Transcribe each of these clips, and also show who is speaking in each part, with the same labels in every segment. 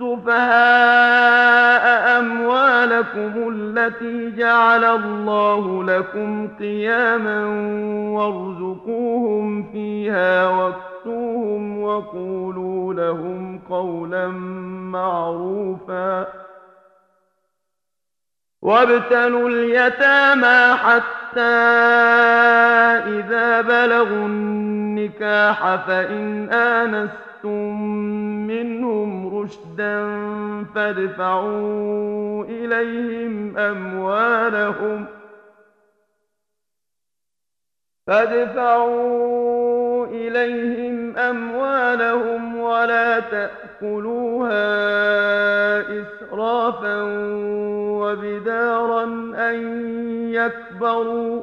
Speaker 1: السفهاء أموالكم التي جعل الله لكم قياما وارزقوهم فيها واكتوهم وقولوا لهم قولا معروفا وابتلوا اليتامى حتى إذا بلغوا النكاح فإن آنستم أَخَذْتُم منهم رشدا فادفعوا إليهم أموالهم فادفعوا إليهم أموالهم ولا تأكلوها إسرافا وبدارا أن يكبروا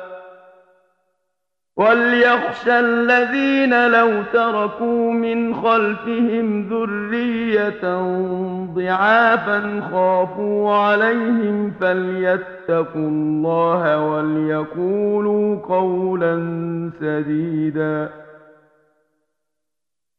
Speaker 1: وَلْيَخْشَ الذين لو تركوا من خلفهم ذرية ضعافا خافوا عليهم فليتقوا الله وليقولوا قولا سديدا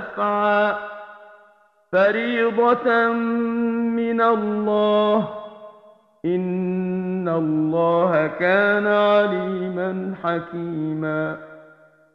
Speaker 1: دفعا فريضة من الله. إن الله كان عليما حكيما.